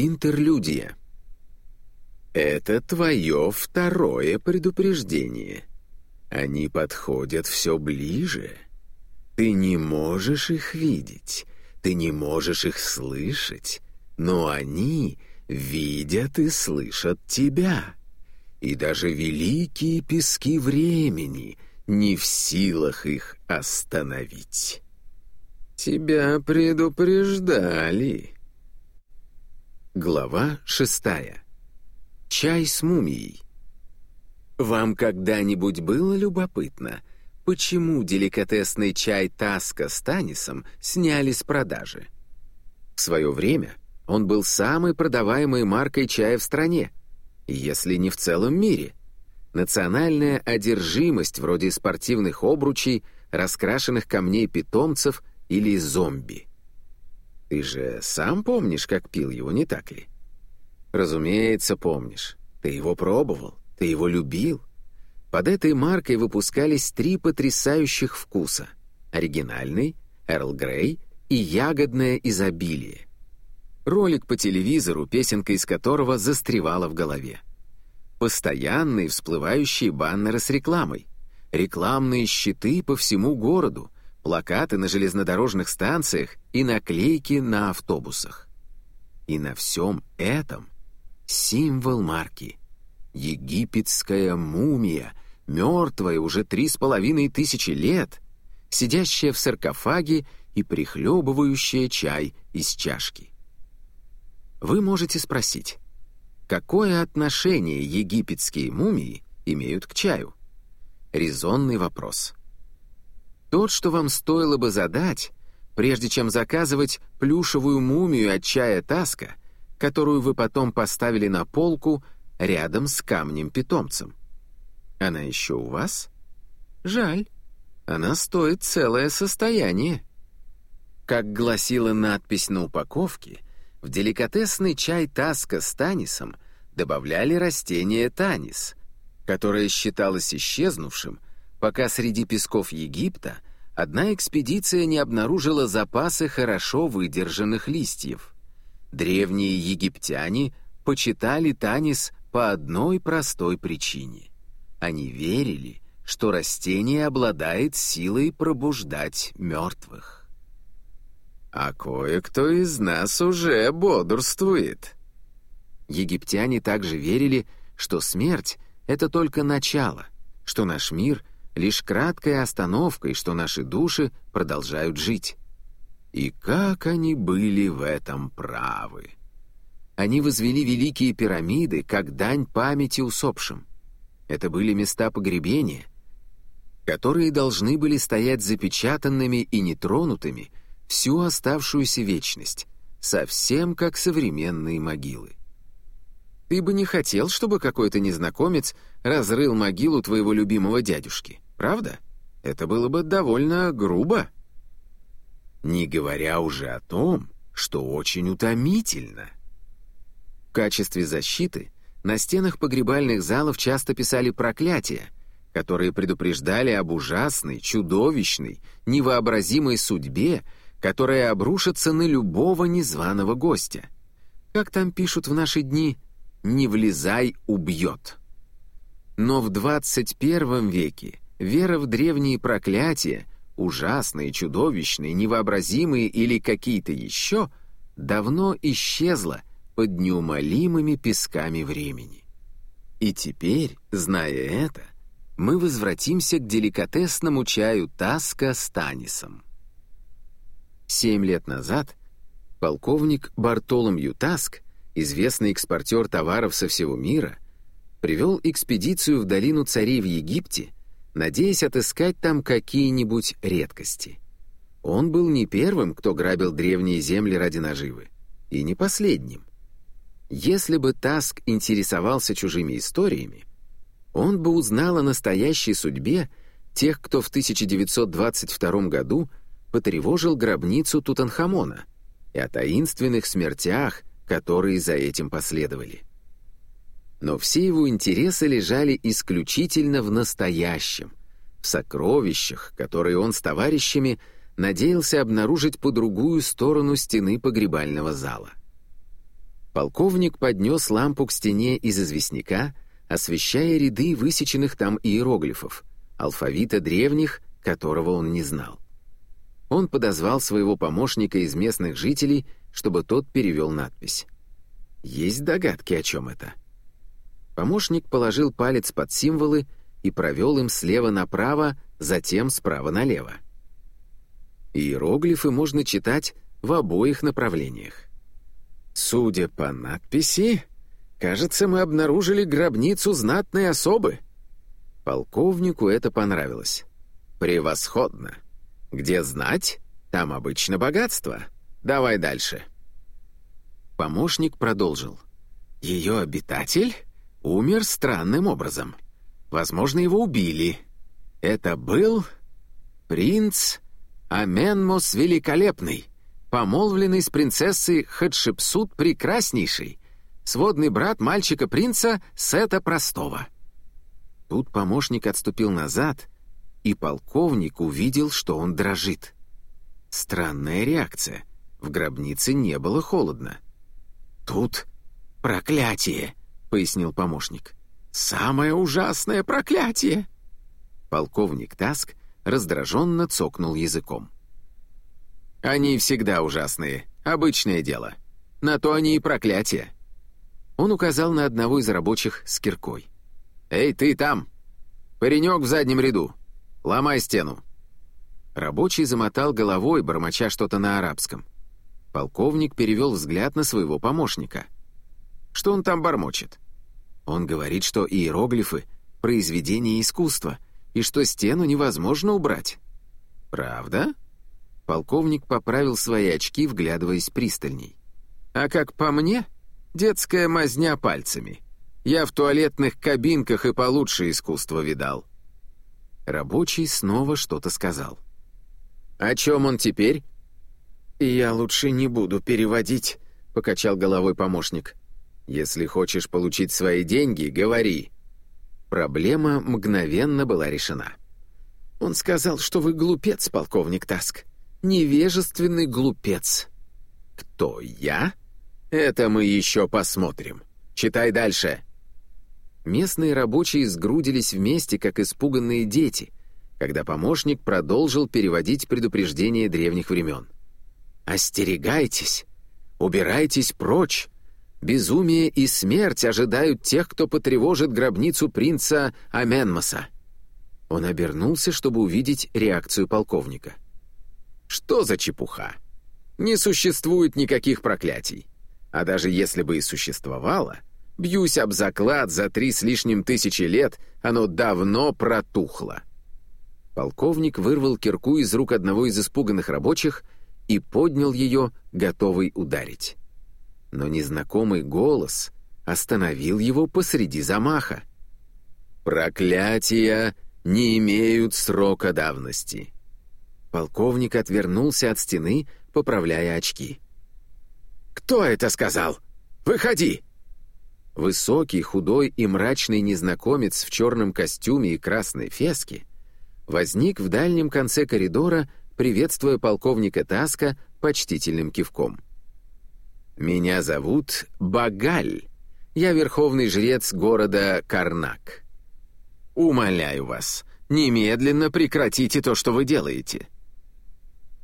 Интерлюдия. Это твое второе предупреждение. Они подходят все ближе. Ты не можешь их видеть, ты не можешь их слышать, но они видят и слышат тебя. И даже великие пески времени не в силах их остановить. Тебя предупреждали. Глава шестая. Чай с мумией. Вам когда-нибудь было любопытно, почему деликатесный чай Таска с Танисом сняли с продажи? В свое время он был самой продаваемой маркой чая в стране, если не в целом мире. Национальная одержимость вроде спортивных обручей, раскрашенных камней питомцев или зомби. Ты же сам помнишь, как пил его, не так ли? Разумеется, помнишь. Ты его пробовал, ты его любил. Под этой маркой выпускались три потрясающих вкуса. Оригинальный, Эрл Грей и ягодное изобилие. Ролик по телевизору, песенка из которого застревала в голове. Постоянные всплывающие баннеры с рекламой. Рекламные щиты по всему городу, плакаты на железнодорожных станциях и наклейки на автобусах. И на всем этом символ марки — египетская мумия, мертвая уже три с половиной тысячи лет, сидящая в саркофаге и прихлебывающая чай из чашки. Вы можете спросить, какое отношение египетские мумии имеют к чаю? Резонный вопрос — тот, что вам стоило бы задать, прежде чем заказывать плюшевую мумию от чая Таска, которую вы потом поставили на полку рядом с камнем-питомцем. Она еще у вас? Жаль. Она стоит целое состояние. Как гласила надпись на упаковке, в деликатесный чай Таска с танисом добавляли растение танис, которое считалось исчезнувшим пока среди песков Египта одна экспедиция не обнаружила запасы хорошо выдержанных листьев. Древние египтяне почитали Танис по одной простой причине. Они верили, что растение обладает силой пробуждать мертвых. А кое-кто из нас уже бодрствует. Египтяне также верили, что смерть — это только начало, что наш мир — лишь краткой остановкой, что наши души продолжают жить. И как они были в этом правы! Они возвели великие пирамиды, как дань памяти усопшим. Это были места погребения, которые должны были стоять запечатанными и нетронутыми всю оставшуюся вечность, совсем как современные могилы. Ты бы не хотел, чтобы какой-то незнакомец разрыл могилу твоего любимого дядюшки. Правда? Это было бы довольно грубо. Не говоря уже о том, что очень утомительно. В качестве защиты на стенах погребальных залов часто писали проклятия, которые предупреждали об ужасной, чудовищной, невообразимой судьбе, которая обрушится на любого незваного гостя. Как там пишут в наши дни, «не влезай, убьет». Но в 21 веке Вера в древние проклятия, ужасные, чудовищные, невообразимые или какие-то еще, давно исчезла под неумолимыми песками времени. И теперь, зная это, мы возвратимся к деликатесному чаю Таска с Танисом. Семь лет назад полковник Бартоломью Таск, известный экспортер товаров со всего мира, привел экспедицию в долину царей в Египте надеясь отыскать там какие-нибудь редкости. Он был не первым, кто грабил древние земли ради наживы, и не последним. Если бы Таск интересовался чужими историями, он бы узнал о настоящей судьбе тех, кто в 1922 году потревожил гробницу Тутанхамона и о таинственных смертях, которые за этим последовали но все его интересы лежали исключительно в настоящем, в сокровищах, которые он с товарищами надеялся обнаружить по другую сторону стены погребального зала. Полковник поднес лампу к стене из известняка, освещая ряды высеченных там иероглифов, алфавита древних, которого он не знал. Он подозвал своего помощника из местных жителей, чтобы тот перевел надпись. Есть догадки, о чем это? Помощник положил палец под символы и провел им слева направо, затем справа налево. Иероглифы можно читать в обоих направлениях. Судя по надписи, кажется, мы обнаружили гробницу знатной особы. Полковнику это понравилось. Превосходно. Где знать, там обычно богатство. Давай дальше. Помощник продолжил. Ее обитатель умер странным образом. Возможно, его убили. Это был принц Аменмос Великолепный, помолвленный с принцессой Хатшепсут Прекраснейшей, сводный брат мальчика-принца Сета Простого. Тут помощник отступил назад, и полковник увидел, что он дрожит. Странная реакция. В гробнице не было холодно. «Тут проклятие», — пояснил помощник. «Самое ужасное проклятие!» Полковник Таск раздраженно цокнул языком. «Они всегда ужасные, обычное дело. На то они и проклятие». Он указал на одного из рабочих с киркой. «Эй, ты там! Паренек в заднем ряду! Ломай стену!» Рабочий замотал головой, бормоча что-то на арабском. Полковник перевел взгляд на своего помощника. Что он там бормочет? Он говорит, что иероглифы — произведение искусства, и что стену невозможно убрать. Правда? Полковник поправил свои очки, вглядываясь пристальней. А как по мне, детская мазня пальцами. Я в туалетных кабинках и получше искусство видал. Рабочий снова что-то сказал. «О чем он теперь?» «Я лучше не буду переводить», — покачал головой помощник. «Если хочешь получить свои деньги, говори». Проблема мгновенно была решена. «Он сказал, что вы глупец, полковник Таск. Невежественный глупец». «Кто, я?» «Это мы еще посмотрим. Читай дальше». Местные рабочие сгрудились вместе, как испуганные дети, когда помощник продолжил переводить предупреждения древних времен. «Остерегайтесь! Убирайтесь прочь! Безумие и смерть ожидают тех, кто потревожит гробницу принца Аменмоса!» Он обернулся, чтобы увидеть реакцию полковника. «Что за чепуха? Не существует никаких проклятий. А даже если бы и существовало, бьюсь об заклад, за три с лишним тысячи лет оно давно протухло». Полковник вырвал кирку из рук одного из испуганных рабочих — и поднял ее, готовый ударить. Но незнакомый голос остановил его посреди замаха. «Проклятия не имеют срока давности». Полковник отвернулся от стены, поправляя очки. «Кто это сказал? Выходи!» Высокий, худой и мрачный незнакомец в черном костюме и красной феске возник в дальнем конце коридора приветствуя полковника Таска почтительным кивком. «Меня зовут Багаль. Я верховный жрец города Карнак. Умоляю вас, немедленно прекратите то, что вы делаете».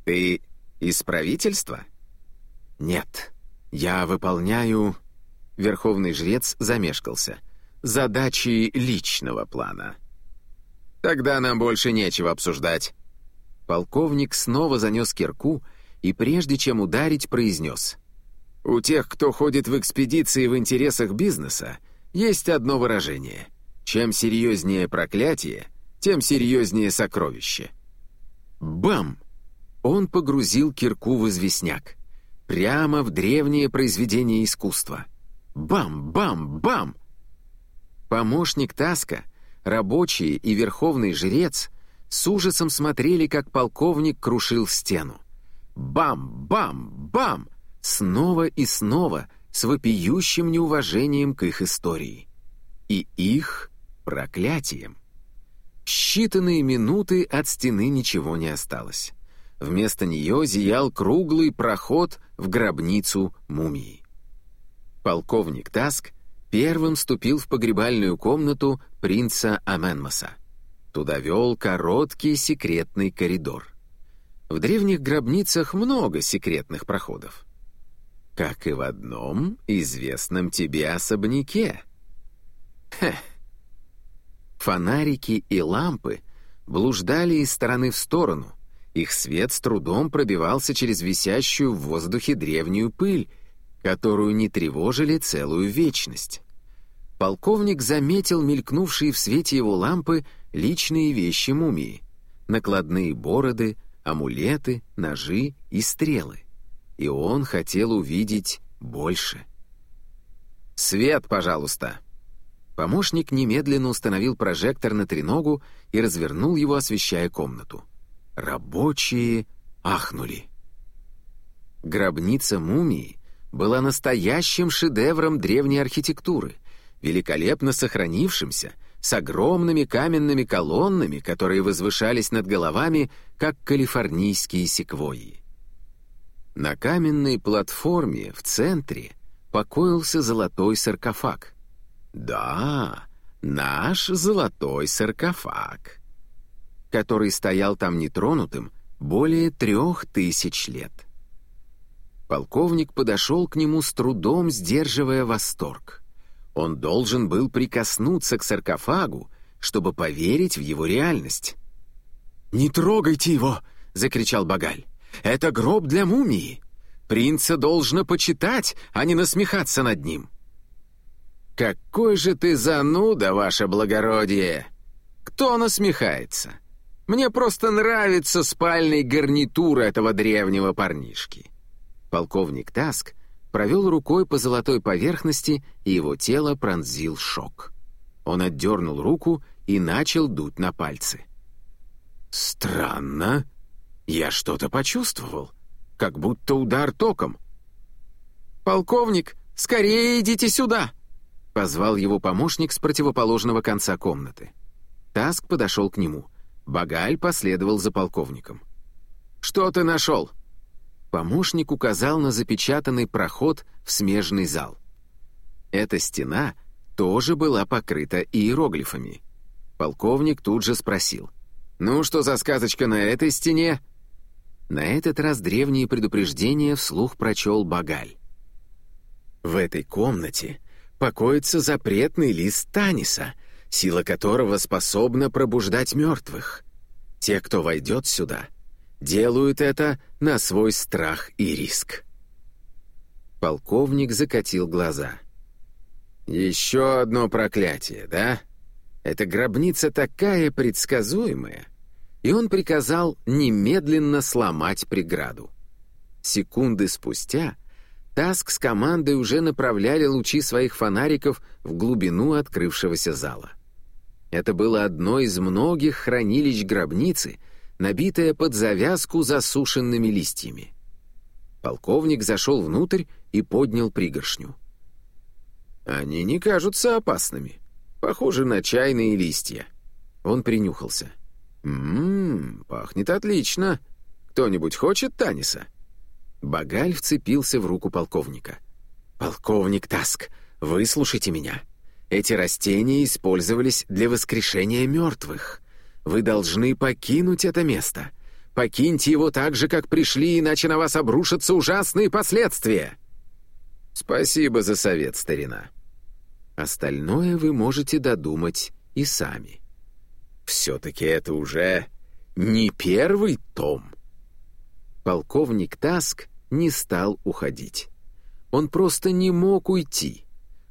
«Ты из правительства?» «Нет, я выполняю...» Верховный жрец замешкался. «Задачи личного плана». «Тогда нам больше нечего обсуждать. Полковник снова занес кирку и, прежде чем ударить, произнес. «У тех, кто ходит в экспедиции в интересах бизнеса, есть одно выражение. Чем серьезнее проклятие, тем серьезнее сокровище». Бам! Он погрузил кирку в известняк. Прямо в древнее произведение искусства. Бам-бам-бам! Помощник Таска, рабочий и верховный жрец с ужасом смотрели, как полковник крушил стену. Бам-бам-бам! Снова и снова с вопиющим неуважением к их истории. И их проклятием. считанные минуты от стены ничего не осталось. Вместо нее зиял круглый проход в гробницу мумии. Полковник Таск первым вступил в погребальную комнату принца Аменмаса. Туда вел короткий секретный коридор. В древних гробницах много секретных проходов. Как и в одном известном тебе особняке. Хе. Фонарики и лампы блуждали из стороны в сторону. Их свет с трудом пробивался через висящую в воздухе древнюю пыль, которую не тревожили целую вечность. Полковник заметил мелькнувшие в свете его лампы личные вещи мумии. Накладные бороды, амулеты, ножи и стрелы. И он хотел увидеть больше. «Свет, пожалуйста!» Помощник немедленно установил прожектор на треногу и развернул его, освещая комнату. Рабочие ахнули. Гробница мумии была настоящим шедевром древней архитектуры, великолепно сохранившимся, с огромными каменными колоннами, которые возвышались над головами, как калифорнийские секвойи. На каменной платформе в центре покоился золотой саркофаг. Да, наш золотой саркофаг, который стоял там нетронутым более трех тысяч лет. Полковник подошел к нему с трудом, сдерживая восторг. Он должен был прикоснуться к саркофагу, чтобы поверить в его реальность. «Не трогайте его!» — закричал Багаль. «Это гроб для мумии! Принца должно почитать, а не насмехаться над ним!» «Какой же ты зануда, ваше благородие! Кто насмехается? Мне просто нравится спальный гарнитур этого древнего парнишки!» Полковник Таск провел рукой по золотой поверхности, и его тело пронзил шок. Он отдернул руку и начал дуть на пальцы. «Странно. Я что-то почувствовал, как будто удар током». «Полковник, скорее идите сюда!» — позвал его помощник с противоположного конца комнаты. Таск подошел к нему. Багаль последовал за полковником. «Что ты нашел?» Помощник указал на запечатанный проход в смежный зал. Эта стена тоже была покрыта иероглифами. Полковник тут же спросил. «Ну, что за сказочка на этой стене?» На этот раз древние предупреждения вслух прочел Багаль. В этой комнате покоится запретный лист Таниса, сила которого способна пробуждать мертвых. Те, кто войдет сюда, делают это на свой страх и риск. Полковник закатил глаза. «Еще одно проклятие, да? Эта гробница такая предсказуемая». И он приказал немедленно сломать преграду. Секунды спустя Таск с командой уже направляли лучи своих фонариков в глубину открывшегося зала. Это было одно из многих хранилищ гробницы — набитая под завязку засушенными листьями. Полковник зашел внутрь и поднял пригоршню. «Они не кажутся опасными. Похожи на чайные листья». Он принюхался. «Ммм, пахнет отлично. Кто-нибудь хочет Таниса?» Багаль вцепился в руку полковника. «Полковник Таск, выслушайте меня. Эти растения использовались для воскрешения мертвых. Вы должны покинуть это место. Покиньте его так же, как пришли, иначе на вас обрушатся ужасные последствия. Спасибо за совет, старина. Остальное вы можете додумать и сами. Все-таки это уже не первый том. Полковник Таск не стал уходить. Он просто не мог уйти.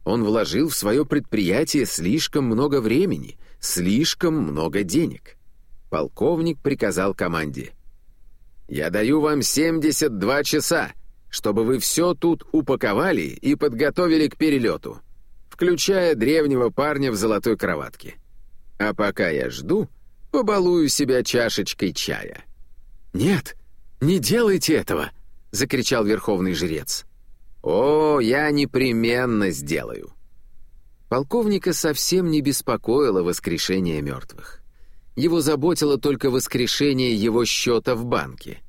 Он вложил в свое предприятие слишком много времени, слишком много денег. Полковник приказал команде. «Я даю вам 72 часа, чтобы вы все тут упаковали и подготовили к перелету, включая древнего парня в золотой кроватке. А пока я жду, побалую себя чашечкой чая». «Нет, не делайте этого!» — закричал верховный жрец. «О, я непременно сделаю!» Полковника совсем не беспокоило воскрешение мертвых. Его заботило только воскрешение его счета в банке.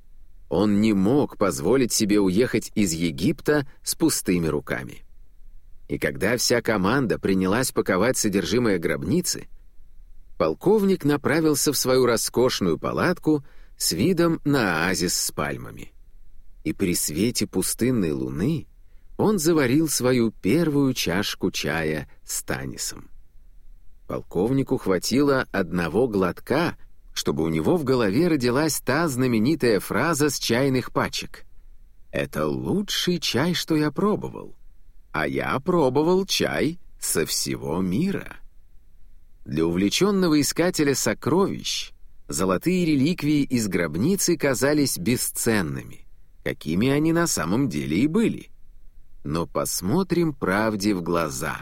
Он не мог позволить себе уехать из Египта с пустыми руками. И когда вся команда принялась паковать содержимое гробницы, полковник направился в свою роскошную палатку с видом на оазис с пальмами. И при свете пустынной луны он заварил свою первую чашку чая с Танисом. Полковнику хватило одного глотка, чтобы у него в голове родилась та знаменитая фраза с чайных пачек. «Это лучший чай, что я пробовал, а я пробовал чай со всего мира». Для увлеченного искателя сокровищ золотые реликвии из гробницы казались бесценными, какими они на самом деле и были. Но посмотрим правде в глаза.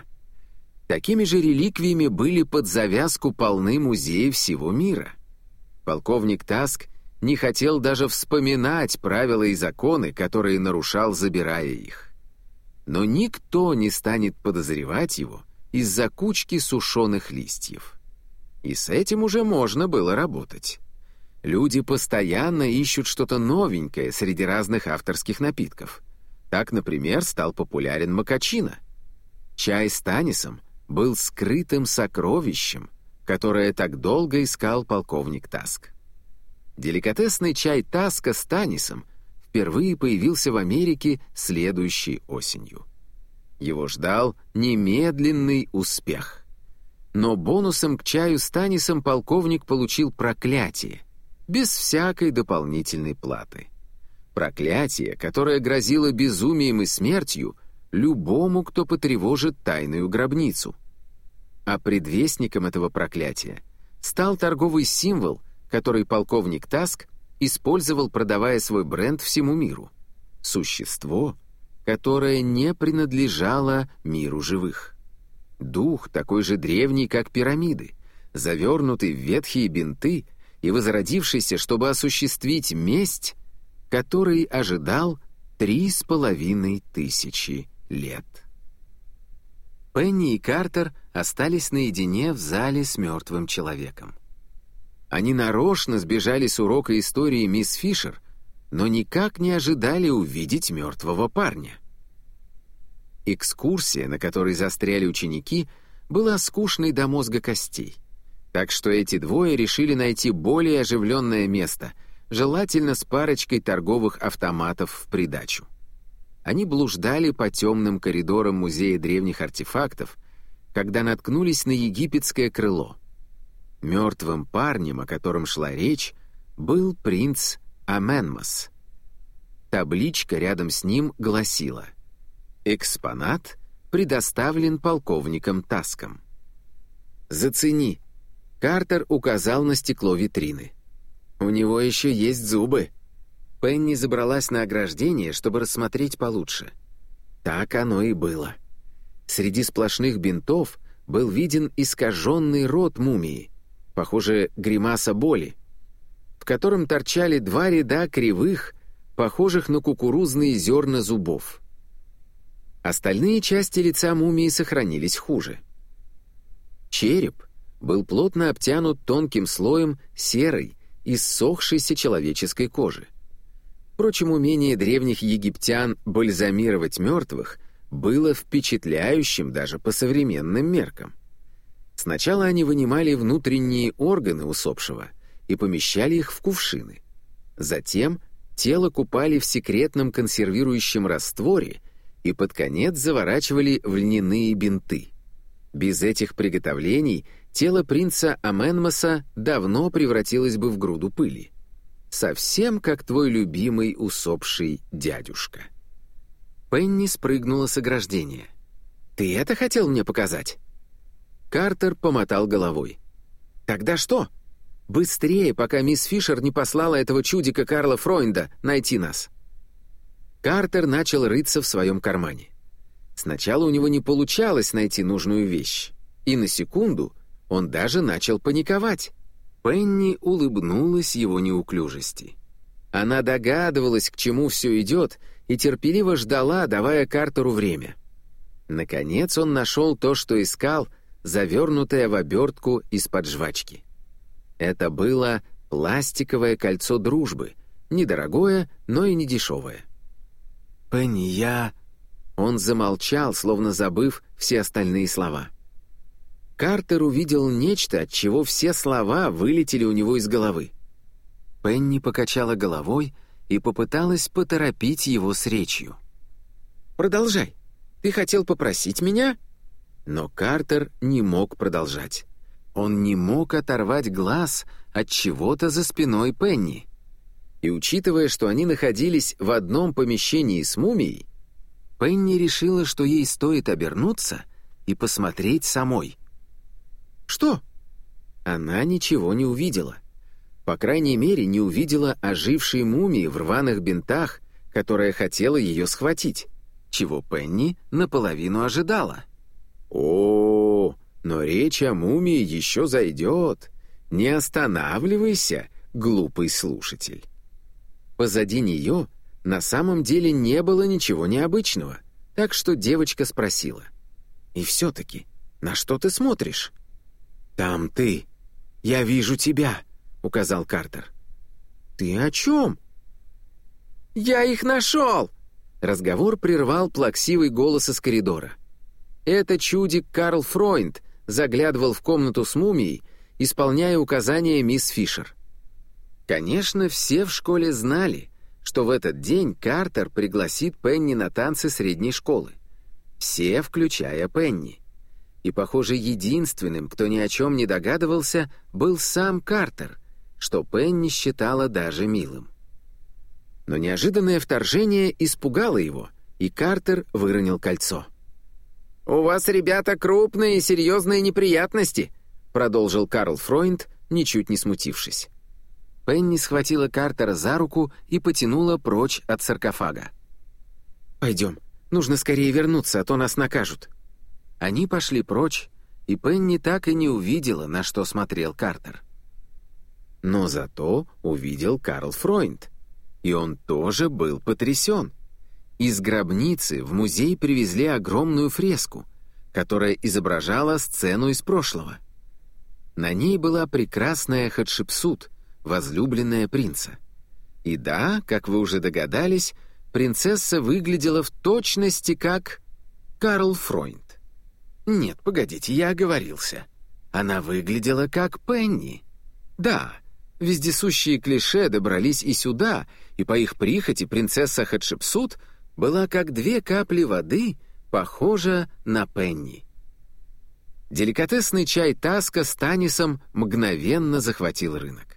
Такими же реликвиями были под завязку полны музеи всего мира. Полковник Таск не хотел даже вспоминать правила и законы, которые нарушал, забирая их. Но никто не станет подозревать его из-за кучки сушеных листьев. И с этим уже можно было работать. Люди постоянно ищут что-то новенькое среди разных авторских напитков. Так, например, стал популярен макачино. Чай с танисом был скрытым сокровищем, которое так долго искал полковник Таск. Деликатесный чай Таска с танисом впервые появился в Америке следующей осенью. Его ждал немедленный успех. Но бонусом к чаю с Танисом полковник получил проклятие, без всякой дополнительной платы. Проклятие, которое грозило безумием и смертью любому, кто потревожит тайную гробницу. А предвестником этого проклятия стал торговый символ, который полковник Таск использовал, продавая свой бренд всему миру. Существо, которое не принадлежало миру живых. Дух, такой же древний, как пирамиды, завернутый в ветхие бинты и возродившийся, чтобы осуществить месть, который ожидал три с половиной тысячи лет. Пенни и Картер остались наедине в зале с мертвым человеком. Они нарочно сбежали с урока истории мисс Фишер, но никак не ожидали увидеть мертвого парня. Экскурсия, на которой застряли ученики, была скучной до мозга костей. Так что эти двое решили найти более оживленное место, желательно с парочкой торговых автоматов в придачу. Они блуждали по темным коридорам Музея древних артефактов, когда наткнулись на египетское крыло. Мертвым парнем, о котором шла речь, был принц Аменмос. Табличка рядом с ним гласила — Экспонат предоставлен полковником Таском. «Зацени», — Картер указал на стекло витрины. «У него еще есть зубы». Пенни забралась на ограждение, чтобы рассмотреть получше. Так оно и было. Среди сплошных бинтов был виден искаженный рот мумии, похоже, гримаса боли, в котором торчали два ряда кривых, похожих на кукурузные зерна зубов. Остальные части лица мумии сохранились хуже. Череп был плотно обтянут тонким слоем серой, иссохшейся человеческой кожи. Впрочем, умение древних египтян бальзамировать мертвых было впечатляющим даже по современным меркам. Сначала они вынимали внутренние органы усопшего и помещали их в кувшины. Затем тело купали в секретном консервирующем растворе и под конец заворачивали в льняные бинты. Без этих приготовлений тело принца Аменмоса давно превратилось бы в груду пыли. Совсем как твой любимый усопший дядюшка. Пенни спрыгнула с ограждения. «Ты это хотел мне показать?» Картер помотал головой. «Тогда что? Быстрее, пока мисс Фишер не послала этого чудика Карла Фройнда найти нас». Картер начал рыться в своем кармане. Сначала у него не получалось найти нужную вещь, и на секунду он даже начал паниковать. Пенни улыбнулась его неуклюжести. Она догадывалась, к чему все идет, и терпеливо ждала, давая Картеру время. Наконец он нашел то, что искал, завернутое в обертку из-под жвачки. Это было пластиковое кольцо дружбы, недорогое, но и не дешевое. «Пенни, я...» Он замолчал, словно забыв все остальные слова. Картер увидел нечто, от чего все слова вылетели у него из головы. Пенни покачала головой и попыталась поторопить его с речью. «Продолжай. Ты хотел попросить меня?» Но Картер не мог продолжать. Он не мог оторвать глаз от чего-то за спиной Пенни. И учитывая, что они находились в одном помещении с мумией, Пенни решила, что ей стоит обернуться и посмотреть самой. «Что?» Она ничего не увидела. По крайней мере, не увидела ожившей мумии в рваных бинтах, которая хотела ее схватить, чего Пенни наполовину ожидала. «О, но речь о мумии еще зайдет. Не останавливайся, глупый слушатель». Позади нее на самом деле не было ничего необычного, так что девочка спросила. «И все-таки, на что ты смотришь?» «Там ты. Я вижу тебя», — указал Картер. «Ты о чем?» «Я их нашел!» Разговор прервал плаксивый голос из коридора. Это чудик Карл Фройнд заглядывал в комнату с мумией, исполняя указания мисс Фишер. Конечно, все в школе знали, что в этот день Картер пригласит Пенни на танцы средней школы. Все, включая Пенни. И, похоже, единственным, кто ни о чем не догадывался, был сам Картер, что Пенни считала даже милым. Но неожиданное вторжение испугало его, и Картер выронил кольцо. «У вас, ребята, крупные и серьезные неприятности», продолжил Карл Фройнд, ничуть не смутившись. Пенни схватила Картера за руку и потянула прочь от саркофага. «Пойдем, нужно скорее вернуться, а то нас накажут». Они пошли прочь, и Пенни так и не увидела, на что смотрел Картер. Но зато увидел Карл Фройнд, и он тоже был потрясен. Из гробницы в музей привезли огромную фреску, которая изображала сцену из прошлого. На ней была прекрасная Хатшепсут, возлюбленная принца. И да, как вы уже догадались, принцесса выглядела в точности как Карл Фройнд. Нет, погодите, я оговорился. Она выглядела как Пенни. Да, вездесущие клише добрались и сюда, и по их прихоти принцесса Хатшепсут была как две капли воды, похожа на Пенни. Деликатесный чай Таска с Танисом мгновенно захватил рынок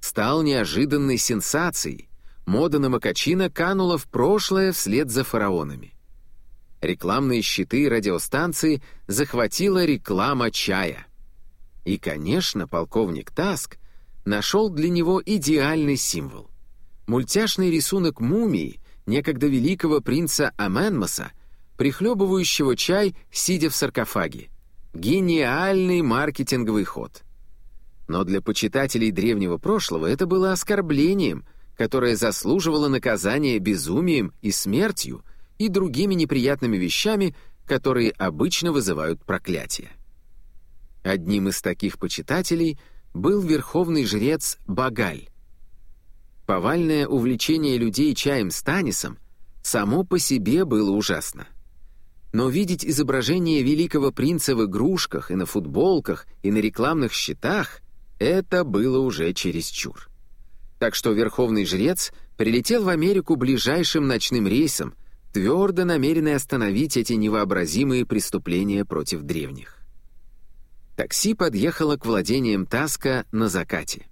стал неожиданной сенсацией. Мода на Макачино канула в прошлое вслед за фараонами. Рекламные щиты радиостанции захватила реклама чая. И, конечно, полковник Таск нашел для него идеальный символ. Мультяшный рисунок мумии некогда великого принца Аменмоса, прихлебывающего чай, сидя в саркофаге. Гениальный маркетинговый ход — но для почитателей древнего прошлого это было оскорблением, которое заслуживало наказания безумием и смертью и другими неприятными вещами, которые обычно вызывают проклятие. Одним из таких почитателей был верховный жрец Багаль. Повальное увлечение людей чаем с Танисом само по себе было ужасно. Но видеть изображение великого принца в игрушках и на футболках и на рекламных щитах — это было уже чересчур. Так что верховный жрец прилетел в Америку ближайшим ночным рейсом, твердо намеренный остановить эти невообразимые преступления против древних. Такси подъехало к владениям Таска на закате.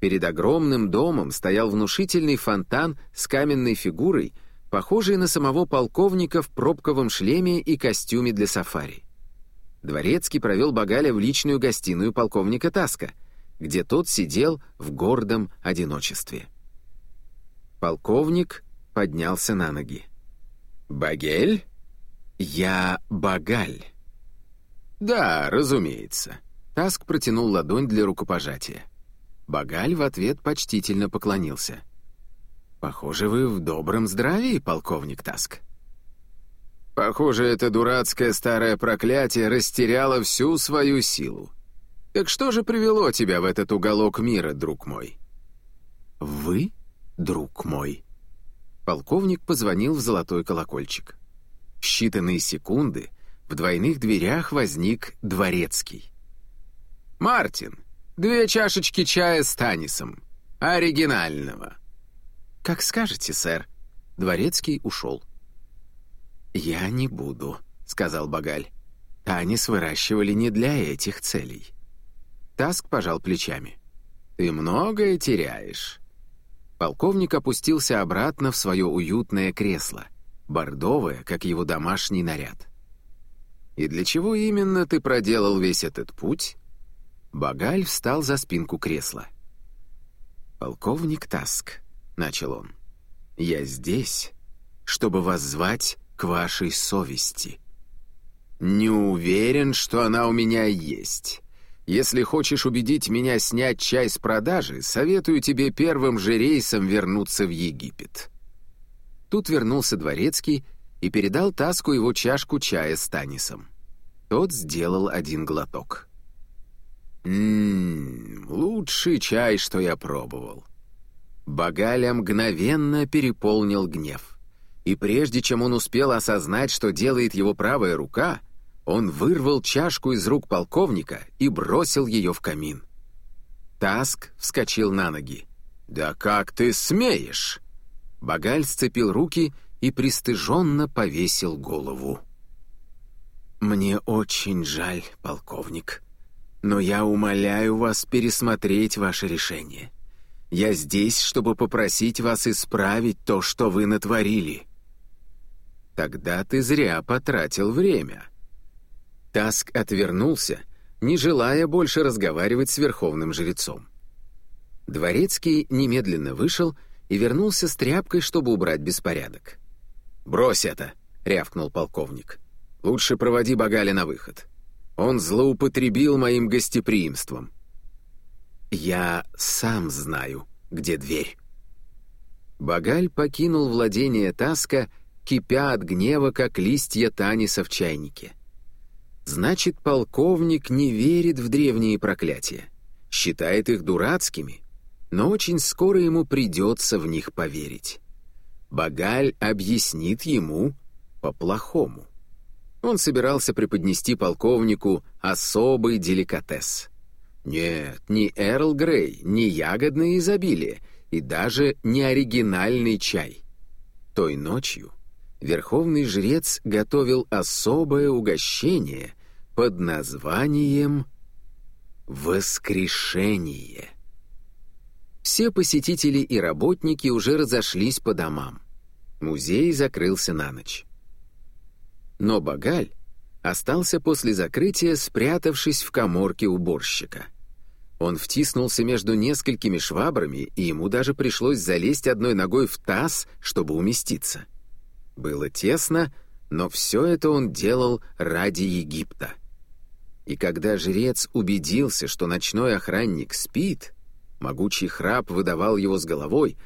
Перед огромным домом стоял внушительный фонтан с каменной фигурой, похожей на самого полковника в пробковом шлеме и костюме для сафари. Дворецкий провел Багаля в личную гостиную полковника Таска — где тот сидел в гордом одиночестве. Полковник поднялся на ноги. «Багель? Я Багаль». «Да, разумеется». Таск протянул ладонь для рукопожатия. Багаль в ответ почтительно поклонился. «Похоже, вы в добром здравии, полковник Таск». «Похоже, это дурацкое старое проклятие растеряло всю свою силу. Так что же привело тебя в этот уголок мира, друг мой?» «Вы, друг мой?» Полковник позвонил в золотой колокольчик. В считанные секунды в двойных дверях возник дворецкий. «Мартин, две чашечки чая с Танисом. Оригинального». «Как скажете, сэр». Дворецкий ушел. «Я не буду», — сказал Багаль. «Танис выращивали не для этих целей». Таск пожал плечами. «Ты многое теряешь». Полковник опустился обратно в свое уютное кресло, бордовое, как его домашний наряд. «И для чего именно ты проделал весь этот путь?» Багаль встал за спинку кресла. «Полковник Таск», — начал он, — «я здесь, чтобы воззвать к вашей совести». «Не уверен, что она у меня есть. Если хочешь убедить меня снять чай с продажи, советую тебе первым же рейсом вернуться в Египет». Тут вернулся дворецкий и передал Таску его чашку чая с Танисом. Тот сделал один глоток. «Ммм, лучший чай, что я пробовал». Багаля мгновенно переполнил гнев. И прежде чем он успел осознать, что делает его правая рука, он вырвал чашку из рук полковника и бросил ее в камин. Таск вскочил на ноги. «Да как ты смеешь?» Багаль сцепил руки и пристыженно повесил голову. «Мне очень жаль, полковник, но я умоляю вас пересмотреть ваше решение. Я здесь, чтобы попросить вас исправить то, что вы натворили». «Тогда ты зря потратил время», Таск отвернулся, не желая больше разговаривать с верховным жрецом. Дворецкий немедленно вышел и вернулся с тряпкой, чтобы убрать беспорядок. «Брось это!» — рявкнул полковник. «Лучше проводи Багали на выход. Он злоупотребил моим гостеприимством». «Я сам знаю, где дверь». Багаль покинул владение Таска, кипя от гнева, как листья Таниса в чайнике. Значит, полковник не верит в древние проклятия, считает их дурацкими, но очень скоро ему придется в них поверить. Багаль объяснит ему по-плохому. Он собирался преподнести полковнику особый деликатес. Нет, не Эрл Грей, не ягодное изобилие и даже не оригинальный чай. Той ночью верховный жрец готовил особое угощение под названием «Воскрешение». Все посетители и работники уже разошлись по домам. Музей закрылся на ночь. Но Багаль остался после закрытия, спрятавшись в коморке уборщика. Он втиснулся между несколькими швабрами, и ему даже пришлось залезть одной ногой в таз, чтобы уместиться. Было тесно, но все это он делал ради Египта. И когда жрец убедился, что ночной охранник спит, могучий храп выдавал его с головой,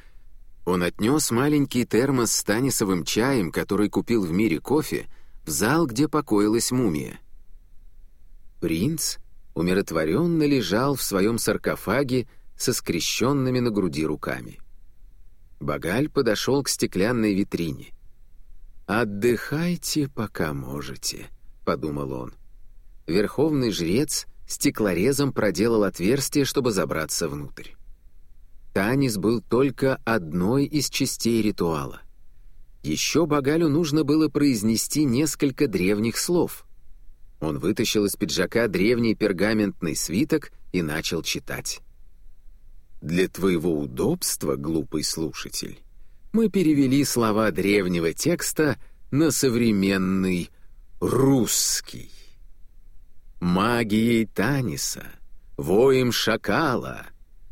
он отнес маленький термос с танисовым чаем, который купил в мире кофе, в зал, где покоилась мумия. Принц умиротворенно лежал в своем саркофаге со скрещенными на груди руками. Багаль подошел к стеклянной витрине. «Отдыхайте, пока можете», — подумал он верховный жрец стеклорезом проделал отверстие, чтобы забраться внутрь. Танис был только одной из частей ритуала. Еще Багалю нужно было произнести несколько древних слов. Он вытащил из пиджака древний пергаментный свиток и начал читать. «Для твоего удобства, глупый слушатель, мы перевели слова древнего текста на современный русский магией Таниса, воем шакала,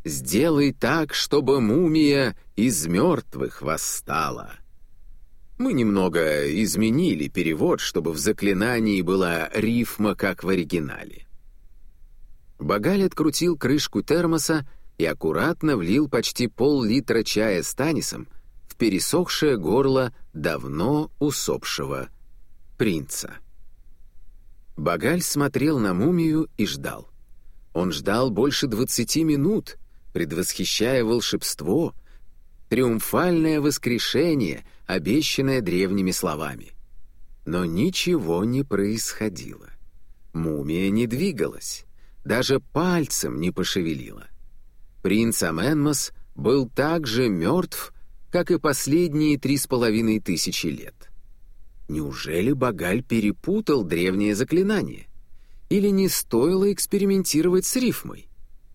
сделай так, чтобы мумия из мертвых восстала. Мы немного изменили перевод, чтобы в заклинании была рифма, как в оригинале. Багаль открутил крышку термоса и аккуратно влил почти пол-литра чая с Танисом в пересохшее горло давно усопшего принца. Багаль смотрел на мумию и ждал. Он ждал больше двадцати минут, предвосхищая волшебство, триумфальное воскрешение, обещанное древними словами. Но ничего не происходило. Мумия не двигалась, даже пальцем не пошевелила. Принц Аменмос был так же мертв, как и последние три с половиной тысячи лет. Неужели Багаль перепутал древнее заклинание? Или не стоило экспериментировать с рифмой?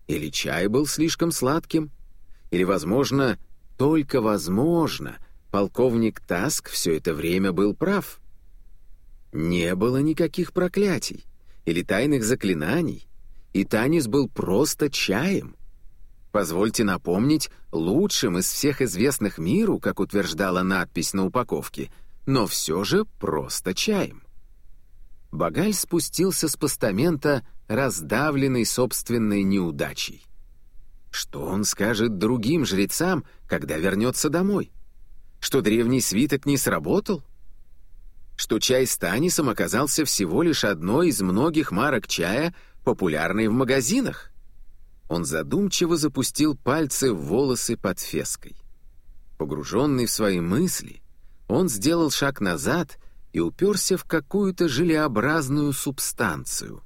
Или чай был слишком сладким? Или, возможно, только возможно, полковник Таск все это время был прав? Не было никаких проклятий или тайных заклинаний, и Танис был просто чаем. Позвольте напомнить, лучшим из всех известных миру, как утверждала надпись на упаковке, но все же просто чаем. Багаль спустился с постамента, раздавленный собственной неудачей. Что он скажет другим жрецам, когда вернется домой? Что древний свиток не сработал? Что чай с Танисом оказался всего лишь одной из многих марок чая, популярной в магазинах? Он задумчиво запустил пальцы в волосы под феской. Погруженный в свои мысли, он сделал шаг назад и уперся в какую-то желеобразную субстанцию.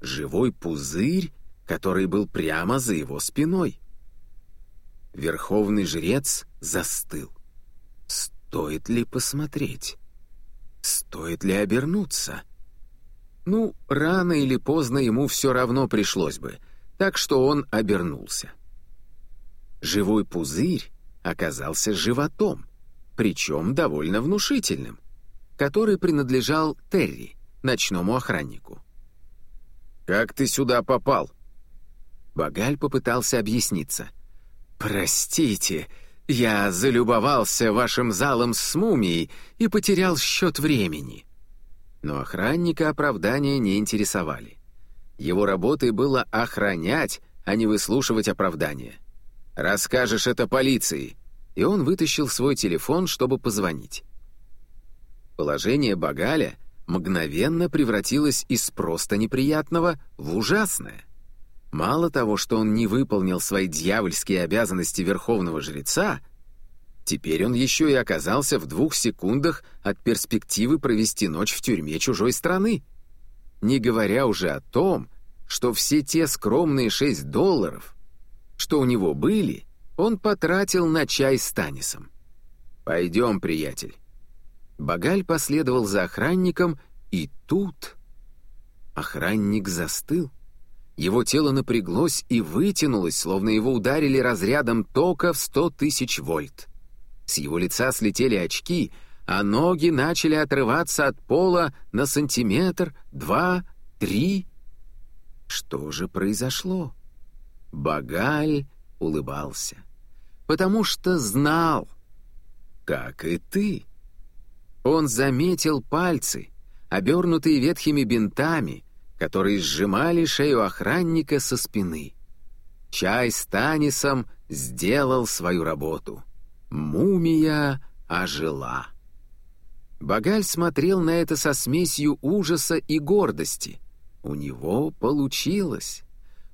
Живой пузырь, который был прямо за его спиной. Верховный жрец застыл. Стоит ли посмотреть? Стоит ли обернуться? Ну, рано или поздно ему все равно пришлось бы, так что он обернулся. Живой пузырь оказался животом, причем довольно внушительным, который принадлежал Терри, ночному охраннику. «Как ты сюда попал?» Багаль попытался объясниться. «Простите, я залюбовался вашим залом с мумией и потерял счет времени». Но охранника оправдания не интересовали. Его работой было охранять, а не выслушивать оправдания. «Расскажешь это полиции!» И он вытащил свой телефон, чтобы позвонить. Положение Багаля мгновенно превратилось из просто неприятного в ужасное — Мало того, что он не выполнил свои дьявольские обязанности верховного жреца, теперь он еще и оказался в двух секундах от перспективы провести ночь в тюрьме чужой страны. Не говоря уже о том, что все те скромные шесть долларов, что у него были, он потратил на чай с Танисом. «Пойдем, приятель». Багаль последовал за охранником, и тут... Охранник застыл. Его тело напряглось и вытянулось, словно его ударили разрядом тока в сто тысяч вольт. С его лица слетели очки, а ноги начали отрываться от пола на сантиметр, два, три. Что же произошло? Багаль улыбался, потому что знал, как и ты. Он заметил пальцы, обернутые ветхими бинтами, которые сжимали шею охранника со спины. Чай с Танисом сделал свою работу. Мумия ожила. Багаль смотрел на это со смесью ужаса и гордости. У него получилось.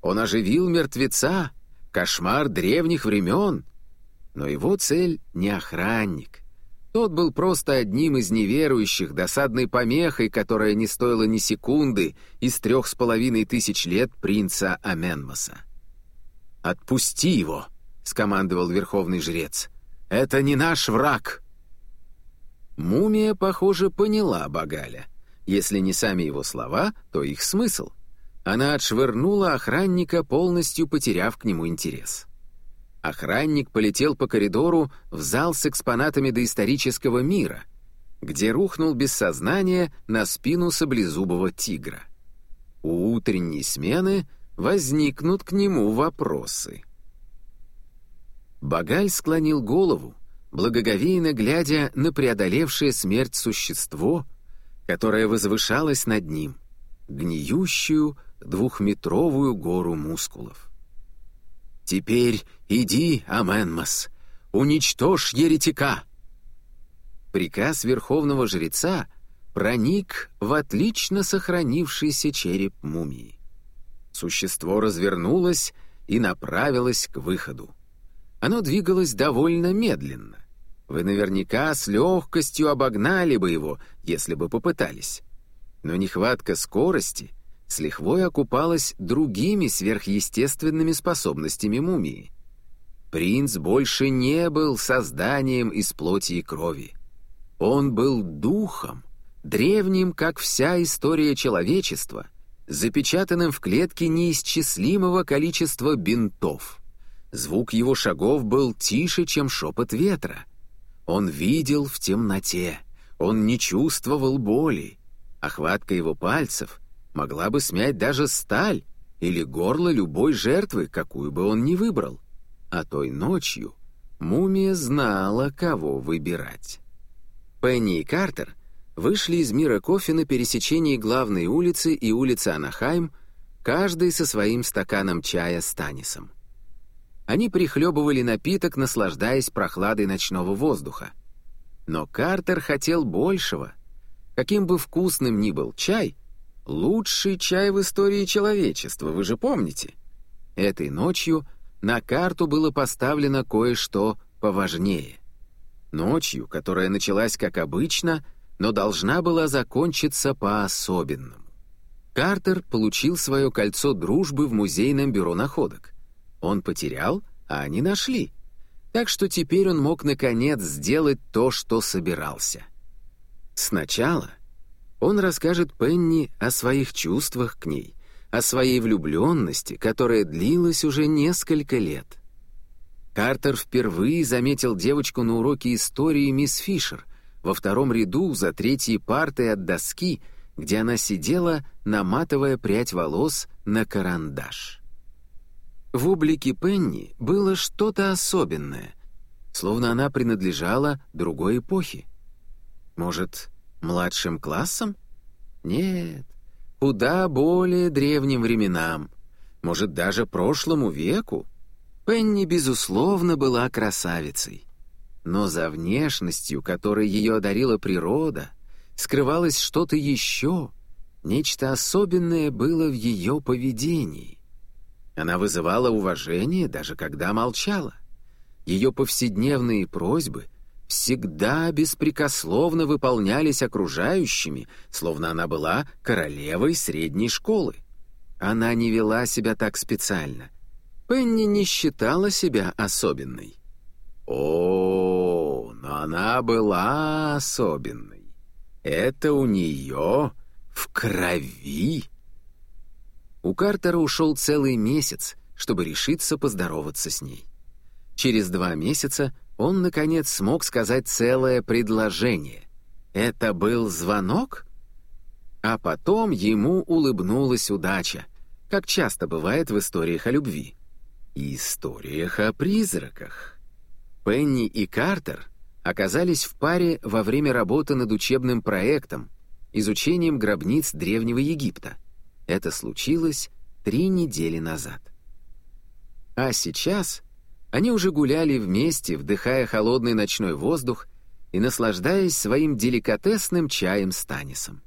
Он оживил мертвеца, кошмар древних времен. Но его цель не охранник. Тот был просто одним из неверующих, досадной помехой, которая не стоила ни секунды из трех с половиной тысяч лет принца Аменмоса. «Отпусти его!» — скомандовал верховный жрец. «Это не наш враг!» Мумия, похоже, поняла Багаля. Если не сами его слова, то их смысл. Она отшвырнула охранника, полностью потеряв к нему интерес. Охранник полетел по коридору в зал с экспонатами доисторического мира, где рухнул без сознания на спину саблезубого тигра. У утренней смены возникнут к нему вопросы. Багаль склонил голову, благоговейно глядя на преодолевшее смерть существо, которое возвышалось над ним, гниющую двухметровую гору мускулов. «Теперь иди, Аменмас, уничтожь еретика!» Приказ верховного жреца проник в отлично сохранившийся череп мумии. Существо развернулось и направилось к выходу. Оно двигалось довольно медленно. Вы наверняка с легкостью обогнали бы его, если бы попытались. Но нехватка скорости с лихвой окупалась другими сверхъестественными способностями мумии. Принц больше не был созданием из плоти и крови. Он был духом, древним, как вся история человечества, запечатанным в клетке неисчислимого количества бинтов. Звук его шагов был тише, чем шепот ветра. Он видел в темноте, он не чувствовал боли. Охватка его пальцев могла бы смять даже сталь или горло любой жертвы, какую бы он ни выбрал. А той ночью мумия знала, кого выбирать. Пенни и Картер вышли из мира кофе на пересечении главной улицы и улицы Анахайм, каждый со своим стаканом чая с Танисом. Они прихлебывали напиток, наслаждаясь прохладой ночного воздуха. Но Картер хотел большего. Каким бы вкусным ни был чай, лучший чай в истории человечества, вы же помните? Этой ночью на карту было поставлено кое-что поважнее. Ночью, которая началась как обычно, но должна была закончиться по-особенному. Картер получил свое кольцо дружбы в музейном бюро находок. Он потерял, а они нашли. Так что теперь он мог наконец сделать то, что собирался. Сначала он расскажет Пенни о своих чувствах к ней, о своей влюбленности, которая длилась уже несколько лет. Картер впервые заметил девочку на уроке истории мисс Фишер во втором ряду за третьей партой от доски, где она сидела, наматывая прядь волос на карандаш. В облике Пенни было что-то особенное, словно она принадлежала другой эпохе. Может, младшим классам? Нет, куда более древним временам, может, даже прошлому веку. Пенни, безусловно, была красавицей. Но за внешностью, которой ее одарила природа, скрывалось что-то еще, нечто особенное было в ее поведении. Она вызывала уважение, даже когда молчала. Ее повседневные просьбы всегда беспрекословно выполнялись окружающими, словно она была королевой средней школы. Она не вела себя так специально. Пенни не считала себя особенной. О, но она была особенной. Это у нее в крови. У Картера ушел целый месяц, чтобы решиться поздороваться с ней. Через два месяца он, наконец, смог сказать целое предложение. Это был звонок? А потом ему улыбнулась удача, как часто бывает в историях о любви. И историях о призраках. Пенни и Картер оказались в паре во время работы над учебным проектом, изучением гробниц Древнего Египта — это случилось три недели назад. А сейчас они уже гуляли вместе, вдыхая холодный ночной воздух и наслаждаясь своим деликатесным чаем с Танисом.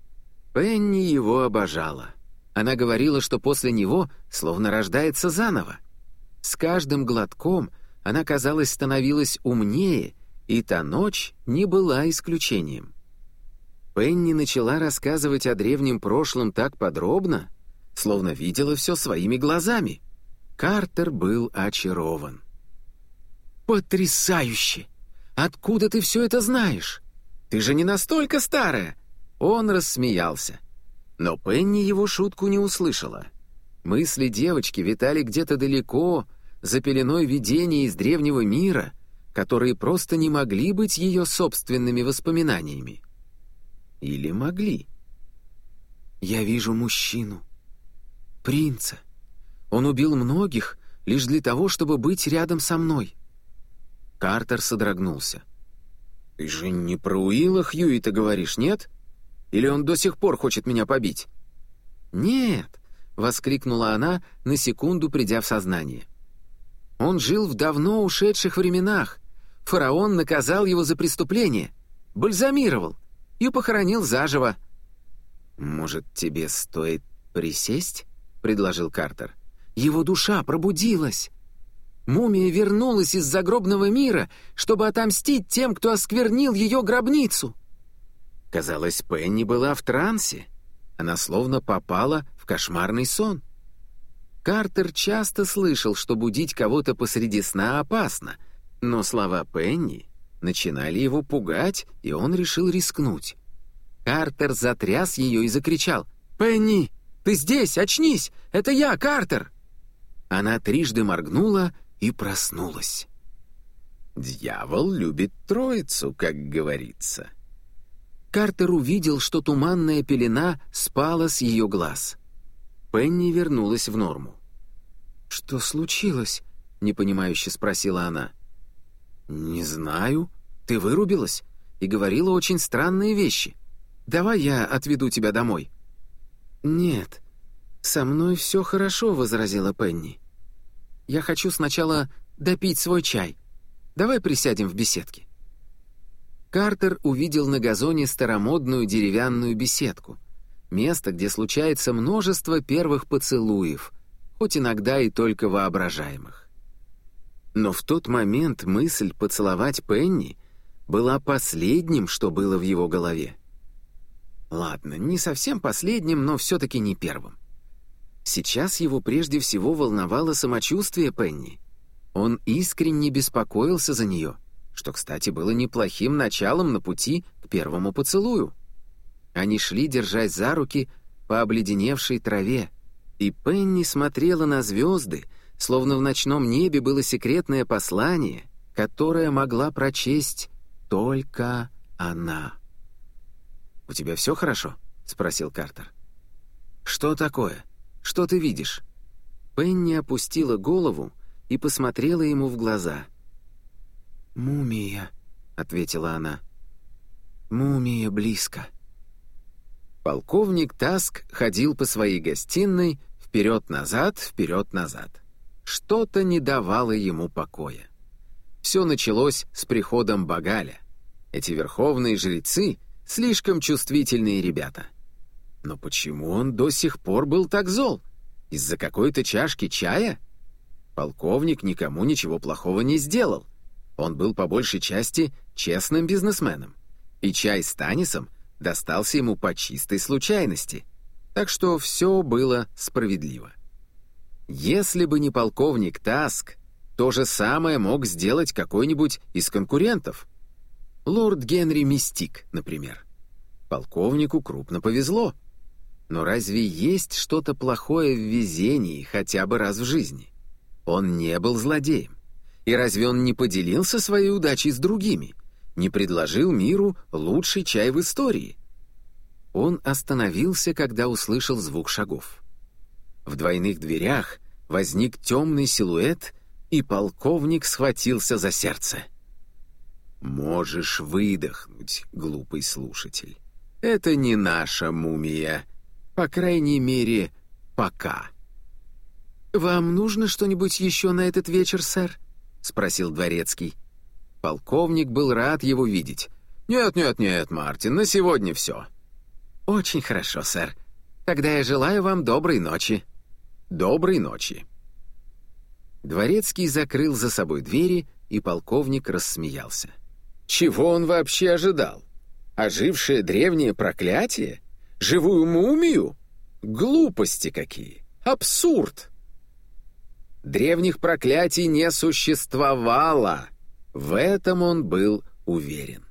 Пенни его обожала. Она говорила, что после него словно рождается заново. С каждым глотком она, казалось, становилась умнее, и та ночь не была исключением. Пенни начала рассказывать о древнем прошлом так подробно, словно видела все своими глазами. Картер был очарован. «Потрясающе! Откуда ты все это знаешь? Ты же не настолько старая!» Он рассмеялся. Но Пенни его шутку не услышала. Мысли девочки витали где-то далеко, за пеленой видений из древнего мира, которые просто не могли быть ее собственными воспоминаниями. Или могли? «Я вижу мужчину», принца. Он убил многих лишь для того, чтобы быть рядом со мной». Картер содрогнулся. «Ты же не про Уилла Хьюита говоришь, нет? Или он до сих пор хочет меня побить?» «Нет», — воскликнула она, на секунду придя в сознание. «Он жил в давно ушедших временах. Фараон наказал его за преступление, бальзамировал и похоронил заживо». «Может, тебе стоит присесть?» предложил Картер. «Его душа пробудилась!» Мумия вернулась из загробного мира, чтобы отомстить тем, кто осквернил ее гробницу. Казалось, Пенни была в трансе. Она словно попала в кошмарный сон. Картер часто слышал, что будить кого-то посреди сна опасно, но слова Пенни начинали его пугать, и он решил рискнуть. Картер затряс ее и закричал «Пенни, ты здесь, очнись! Это я, Картер!» Она трижды моргнула и проснулась. «Дьявол любит троицу, как говорится». Картер увидел, что туманная пелена спала с ее глаз. Пенни вернулась в норму. «Что случилось?» — непонимающе спросила она. «Не знаю. Ты вырубилась и говорила очень странные вещи. Давай я отведу тебя домой». «Нет, со мной все хорошо», — возразила Пенни. «Я хочу сначала допить свой чай. Давай присядем в беседке». Картер увидел на газоне старомодную деревянную беседку. Место, где случается множество первых поцелуев, хоть иногда и только воображаемых. Но в тот момент мысль поцеловать Пенни была последним, что было в его голове. Ладно, не совсем последним, но все-таки не первым. Сейчас его прежде всего волновало самочувствие Пенни. Он искренне беспокоился за нее, что, кстати, было неплохим началом на пути к первому поцелую. Они шли, держась за руки, по обледеневшей траве, и Пенни смотрела на звезды, словно в ночном небе было секретное послание, которое могла прочесть только она. «У тебя все хорошо?» — спросил Картер. «Что такое? Что ты видишь?» Пенни опустила голову и посмотрела ему в глаза. «Мумия», — ответила она. «Мумия близко». Полковник Таск ходил по своей гостиной вперед-назад, вперед-назад. Что-то не давало ему покоя. Все началось с приходом Багаля. Эти верховные жрецы — Слишком чувствительные ребята. Но почему он до сих пор был так зол? Из-за какой-то чашки чая? Полковник никому ничего плохого не сделал. Он был по большей части честным бизнесменом. И чай с Танисом достался ему по чистой случайности. Так что все было справедливо. Если бы не полковник Таск, то же самое мог сделать какой-нибудь из конкурентов — Лорд Генри Мистик, например. Полковнику крупно повезло. Но разве есть что-то плохое в везении хотя бы раз в жизни? Он не был злодеем. И разве он не поделился своей удачей с другими? Не предложил миру лучший чай в истории? Он остановился, когда услышал звук шагов. В двойных дверях возник темный силуэт, и полковник схватился за сердце. Можешь выдохнуть, глупый слушатель. Это не наша мумия. По крайней мере, пока. «Вам нужно что-нибудь еще на этот вечер, сэр?» — спросил дворецкий. Полковник был рад его видеть. «Нет, нет, нет, Мартин, на сегодня все». «Очень хорошо, сэр. Тогда я желаю вам доброй ночи». «Доброй ночи». Дворецкий закрыл за собой двери, и полковник рассмеялся. Чего он вообще ожидал? Ожившее древнее проклятие? Живую мумию? Глупости какие! Абсурд! Древних проклятий не существовало. В этом он был уверен.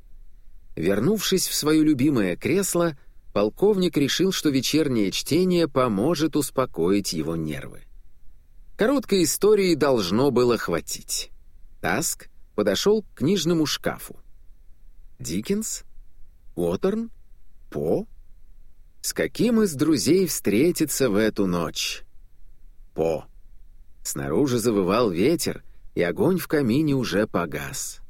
Вернувшись в свое любимое кресло, полковник решил, что вечернее чтение поможет успокоить его нервы. Короткой истории должно было хватить. Таск подошел к книжному шкафу. Диккенс? Уотерн? По? С каким из друзей встретиться в эту ночь? По. Снаружи завывал ветер, и огонь в камине уже погас.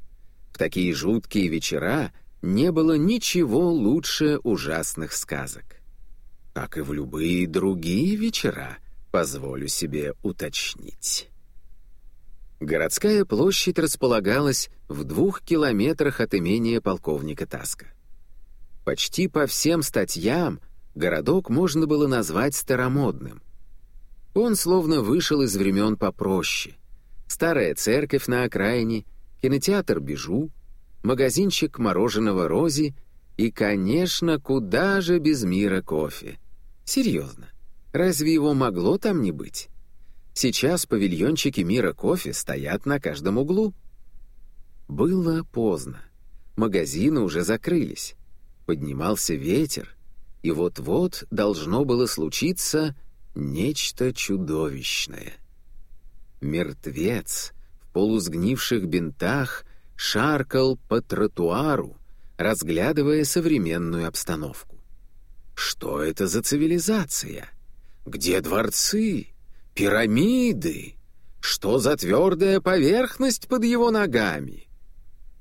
В такие жуткие вечера не было ничего лучше ужасных сказок. Как и в любые другие вечера, позволю себе уточнить. Городская площадь располагалась в двух километрах от имения полковника Таска. Почти по всем статьям городок можно было назвать старомодным. Он словно вышел из времен попроще. старая церковь на окраине, кинотеатр «Бежу», магазинчик мороженого «Рози» и, конечно, куда же без мира кофе. Серьезно, разве его могло там не быть? Сейчас павильончики мира кофе стоят на каждом углу. Было поздно. Магазины уже закрылись. Поднимался ветер, и вот-вот должно было случиться нечто чудовищное. Мертвец в полусгнивших бинтах шаркал по тротуару, разглядывая современную обстановку. Что это за цивилизация? Где дворцы? Пирамиды? Что за твердая поверхность под его ногами?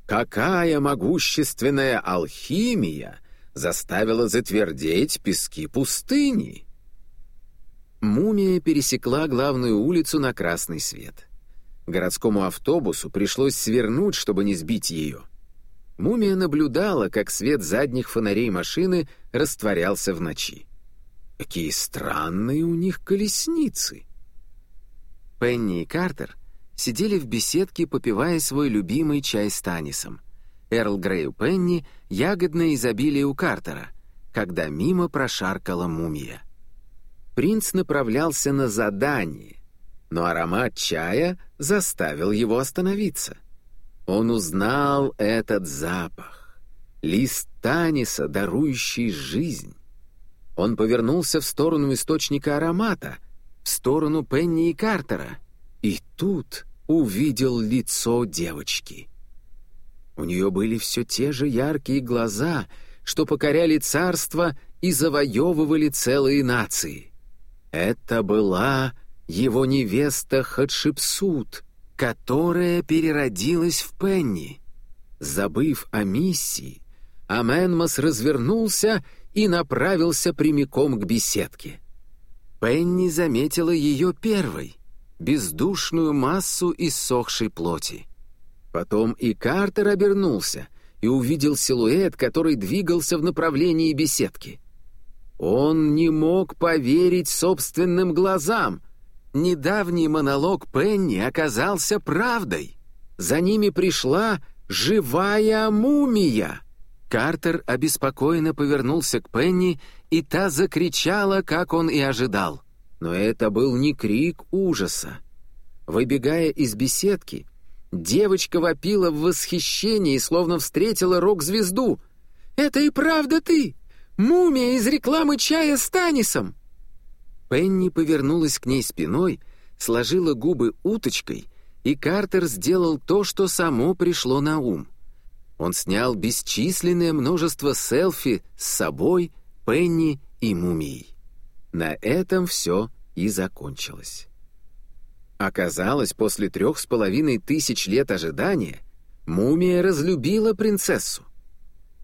Какая могущественная алхимия заставила затвердеть пески пустыни? Мумия пересекла главную улицу на красный свет. Городскому автобусу пришлось свернуть, чтобы не сбить ее. Мумия наблюдала, как свет задних фонарей машины растворялся в ночи. Какие странные у них колесницы! Пенни и Картер сидели в беседке, попивая свой любимый чай с Танисом. Эрл Грей у Пенни, ягодное изобилие у Картера, когда мимо прошаркала мумия. Принц направлялся на задание, но аромат чая заставил его остановиться. Он узнал этот запах. Лист Таниса, дарующий жизнь. Он повернулся в сторону источника аромата, в сторону Пенни и Картера, и тут увидел лицо девочки. У нее были все те же яркие глаза, что покоряли царство и завоевывали целые нации. Это была его невеста Хатшепсут, которая переродилась в Пенни. Забыв о миссии, Аменмос развернулся и направился прямиком к беседке. Пенни заметила ее первой, бездушную массу иссохшей плоти. Потом и Картер обернулся и увидел силуэт, который двигался в направлении беседки. Он не мог поверить собственным глазам. Недавний монолог Пенни оказался правдой. За ними пришла живая мумия. Картер обеспокоенно повернулся к Пенни, и та закричала, как он и ожидал. Но это был не крик ужаса. Выбегая из беседки, девочка вопила в восхищении, словно встретила рок-звезду. «Это и правда ты! Мумия из рекламы чая с Танисом!» Пенни повернулась к ней спиной, сложила губы уточкой, и Картер сделал то, что само пришло на ум. Он снял бесчисленное множество селфи с собой, Пенни и мумией. На этом все и закончилось. Оказалось, после трех с половиной тысяч лет ожидания мумия разлюбила принцессу.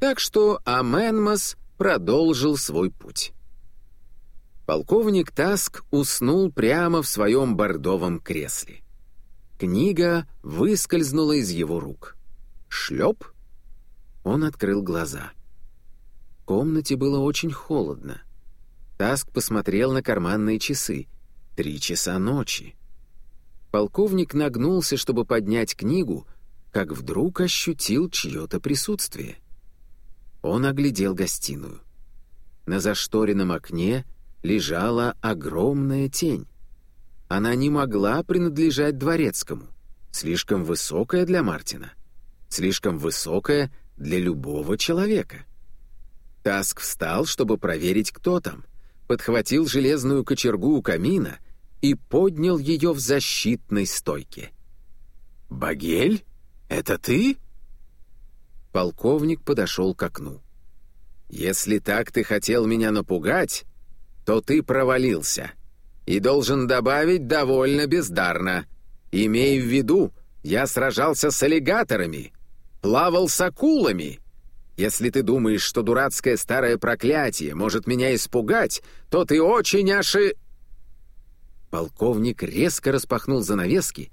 Так что Аменмос продолжил свой путь. Полковник Таск уснул прямо в своем бордовом кресле. Книга выскользнула из его рук. Шлеп. Он открыл глаза. В комнате было очень холодно. Таск посмотрел на карманные часы. Три часа ночи. Полковник нагнулся, чтобы поднять книгу, как вдруг ощутил чье-то присутствие — он оглядел гостиную. На зашторенном окне лежала огромная тень. Она не могла принадлежать дворецкому. Слишком высокая для Мартина. Слишком высокая для любого человека. Таск встал, чтобы проверить, кто там, подхватил железную кочергу у камина и поднял ее в защитной стойке. «Багель? Это ты?» Полковник подошел к окну. «Если так ты хотел меня напугать, то ты провалился. И должен добавить довольно бездарно. Имей в виду, я сражался с аллигаторами, плавал с акулами. Если ты думаешь, что дурацкое старое проклятие может меня испугать, то ты очень оши...» Полковник резко распахнул занавески,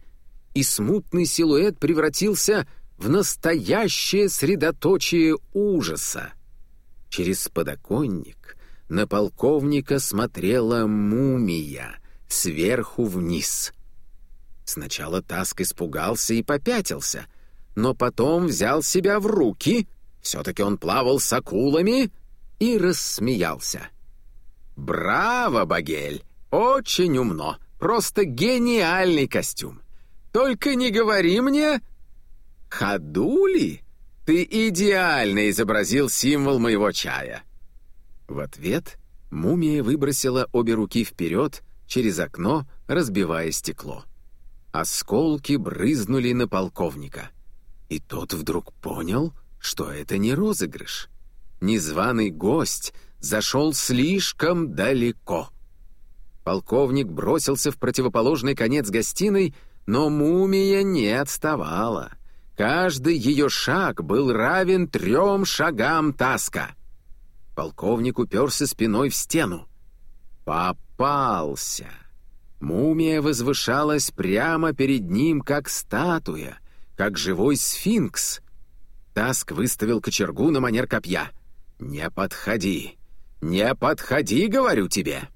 и смутный силуэт превратился в настоящее средоточие ужаса. Через подоконник на полковника смотрела мумия сверху вниз. Сначала Таск испугался и попятился, но потом взял себя в руки, все-таки он плавал с акулами и рассмеялся. «Браво, Багель! Очень умно! Просто гениальный костюм! Только не говори мне...» «Ходули? Ты идеально изобразил символ моего чая!» В ответ мумия выбросила обе руки вперед через окно, разбивая стекло. Осколки брызнули на полковника. И тот вдруг понял, что это не розыгрыш. Незваный гость зашел слишком далеко. Полковник бросился в противоположный конец гостиной, но мумия не отставала. Каждый ее шаг был равен трем шагам Таска. Полковник уперся спиной в стену. Попался. Мумия возвышалась прямо перед ним, как статуя, как живой сфинкс. Таск выставил кочергу на манер копья. «Не подходи! Не подходи, говорю тебе!»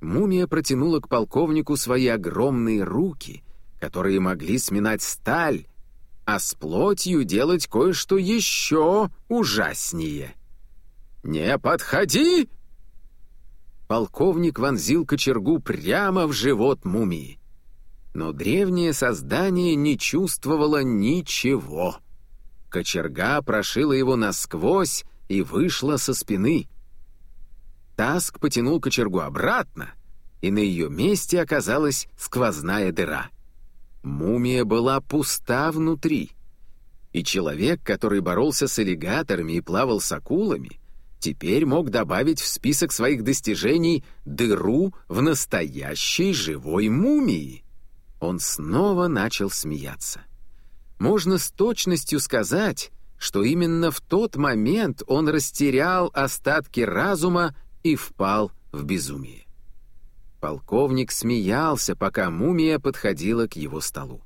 Мумия протянула к полковнику свои огромные руки, которые могли сминать сталь, а с плотью делать кое-что еще ужаснее. «Не подходи!» Полковник вонзил кочергу прямо в живот мумии. Но древнее создание не чувствовало ничего. Кочерга прошила его насквозь и вышла со спины. Таск потянул кочергу обратно, и на ее месте оказалась сквозная дыра. Мумия была пуста внутри. И человек, который боролся с аллигаторами и плавал с акулами, теперь мог добавить в список своих достижений дыру в настоящей живой мумии. Он снова начал смеяться. Можно с точностью сказать, что именно в тот момент он растерял остатки разума и впал в безумие. Полковник смеялся, пока мумия подходила к его столу.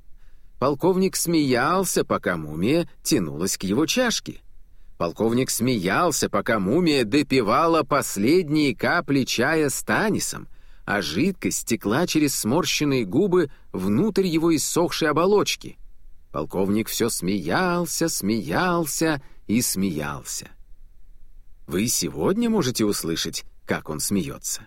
Полковник смеялся, пока мумия тянулась к его чашке. Полковник смеялся, пока мумия допивала последние капли чая с Танисом, а жидкость стекла через сморщенные губы внутрь его иссохшей оболочки. Полковник все смеялся, смеялся и смеялся. Вы сегодня можете услышать, как он смеется.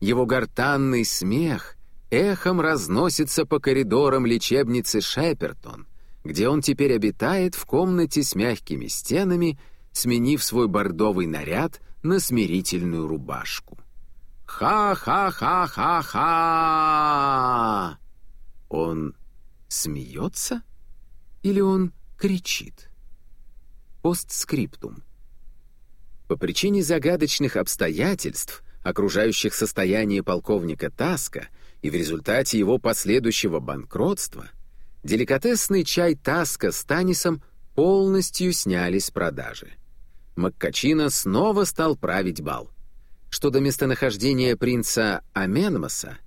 Его гортанный смех эхом разносится по коридорам лечебницы Шепертон, где он теперь обитает в комнате с мягкими стенами, сменив свой бордовый наряд на смирительную рубашку. «Ха-ха-ха-ха-ха!» Он смеется или он кричит? Постскриптум. По причине загадочных обстоятельств окружающих состояние полковника Таска и в результате его последующего банкротства, деликатесный чай Таска с Танисом полностью сняли с продажи. Маккачина снова стал править бал. Что до местонахождения принца Аменмаса,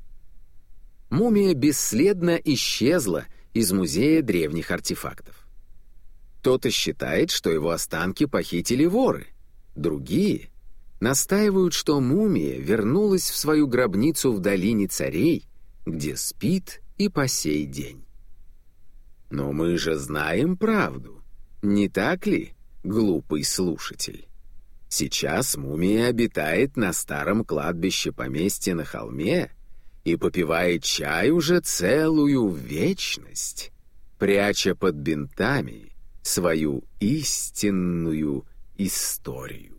мумия бесследно исчезла из музея древних артефактов. Кто-то считает, что его останки похитили воры, другие — настаивают, что мумия вернулась в свою гробницу в долине царей, где спит и по сей день. Но мы же знаем правду, не так ли, глупый слушатель? Сейчас мумия обитает на старом кладбище поместья на холме и попивает чай уже целую вечность, пряча под бинтами свою истинную историю.